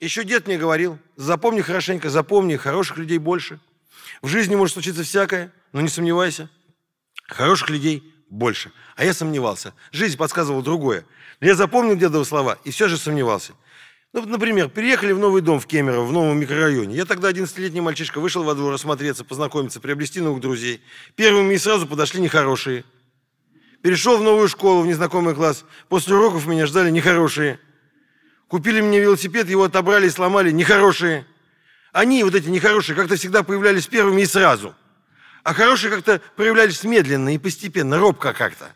Еще дед мне говорил, запомни хорошенько, запомни, хороших людей больше. В жизни может случиться всякое, но не сомневайся, хороших людей больше. А я сомневался. Жизнь подсказывала другое. Но я запомнил дедовы слова и все же сомневался. Ну, например, переехали в новый дом в Кемерово, в новом микрорайоне. Я тогда 11-летний мальчишка, вышел во двор осмотреться, познакомиться, приобрести новых друзей. Первыми и сразу подошли нехорошие. Перешел в новую школу, в незнакомый класс. После уроков меня ждали нехорошие. Купили мне велосипед, его отобрали сломали нехорошие. Они, вот эти нехорошие, как-то всегда появлялись первыми и сразу. А хорошие как-то проявлялись медленно и постепенно, робко как-то.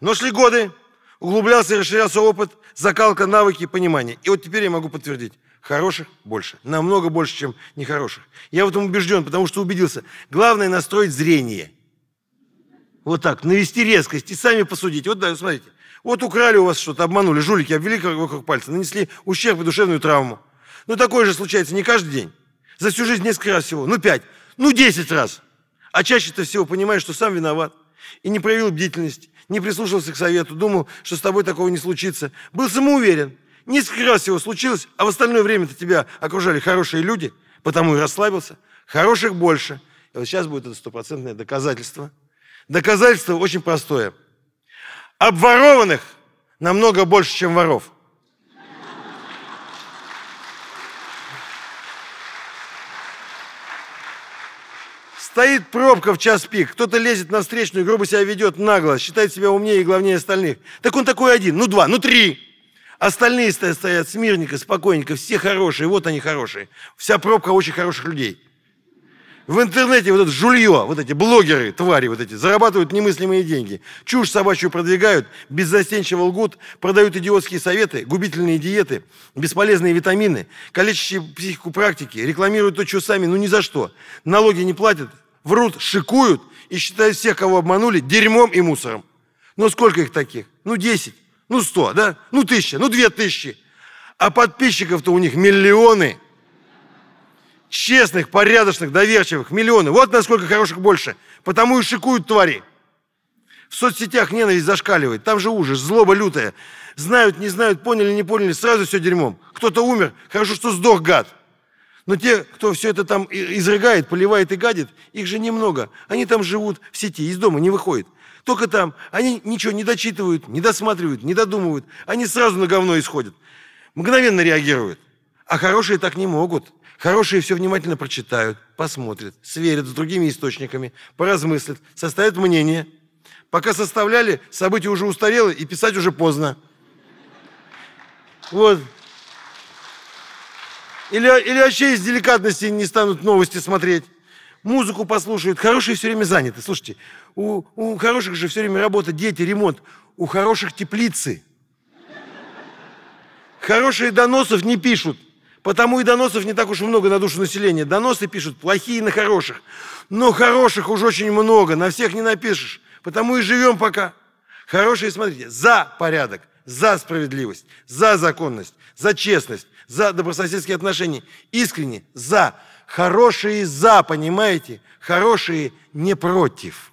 Но шли годы, углублялся и расширялся опыт, закалка, навыки, понимание. И вот теперь я могу подтвердить. Хороших больше. Намного больше, чем нехороших. Я в этом убежден, потому что убедился. Главное настроить зрение. Вот так, навести резкость и сами посудить. Вот да, смотрите. Вот украли у вас что-то, обманули, жулики обвели вокруг пальца, нанесли ущерб и душевную травму. Ну, такое же случается не каждый день. За всю жизнь несколько раз всего. Ну, пять. Ну, десять раз. А чаще-то всего понимаешь, что сам виноват. И не проявил бдительности, не прислушался к совету, думал, что с тобой такого не случится. Был самоуверен. Несколько раз всего случилось, а в остальное время-то тебя окружали хорошие люди, потому и расслабился. Хороших больше. И вот сейчас будет это стопроцентное доказательство. Доказательство очень простое. Обворованных намного больше, чем воров. Стоит пробка в час пик, кто-то лезет на встречную, грубо себя ведет нагло, считает себя умнее и главнее остальных. Так он такой один, ну два, ну три. Остальные стоят, стоят смирненько, спокойненько, все хорошие, вот они хорошие. Вся пробка очень хороших людей. В интернете вот это жулье, вот эти блогеры, твари вот эти, зарабатывают немыслимые деньги. Чушь собачью продвигают, беззастенчиво лгут, продают идиотские советы, губительные диеты, бесполезные витамины, калечащие психику практики, рекламируют то, что сами, ну ни за что. Налоги не платят, врут, шикуют и считают всех, кого обманули, дерьмом и мусором. Ну сколько их таких? Ну 10, ну 100, да? Ну тысяча, ну две тысячи. А подписчиков-то у них миллионы – честных, порядочных, доверчивых, миллионы. Вот насколько хороших больше. Потому и шикуют твари. В соцсетях ненависть зашкаливает. Там же ужас, злоба лютая. Знают, не знают, поняли, не поняли, сразу все дерьмом. Кто-то умер, хорошо, что сдох гад. Но те, кто все это там изрыгает, поливает и гадит, их же немного. Они там живут в сети, из дома не выходят. Только там. Они ничего не дочитывают, не досматривают, не додумывают. Они сразу на говно исходят. Мгновенно реагируют. А хорошие так не могут. Хорошие все внимательно прочитают, посмотрят, сверят с другими источниками, поразмыслят, составят мнение. Пока составляли, событие уже устарело и писать уже поздно. Вот. Или, или вообще из деликатности не станут новости смотреть. Музыку послушают. Хорошие все время заняты. Слушайте, у, у хороших же все время работа, дети, ремонт. У хороших теплицы. Хорошие доносов не пишут. Потому и доносов не так уж много на душу населения. Доносы пишут плохие на хороших. Но хороших уже очень много, на всех не напишешь. Потому и живем пока. Хорошие, смотрите, за порядок, за справедливость, за законность, за честность, за добрососедские отношения. Искренне за. Хорошие за, понимаете? Хорошие не против.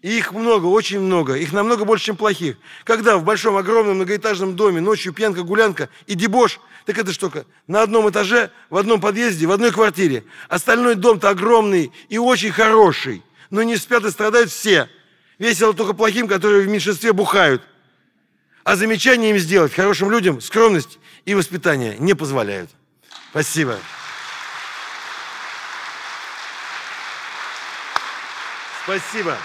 И их много, очень много. Их намного больше, чем плохих. Когда в большом, огромном, многоэтажном доме ночью пьянка, гулянка и дебош, так это что, на одном этаже, в одном подъезде, в одной квартире. Остальной дом-то огромный и очень хороший. Но не спят и страдают все. Весело только плохим, которые в меньшинстве бухают. А замечания им сделать хорошим людям скромность и воспитание не позволяют. Спасибо. Спасибо.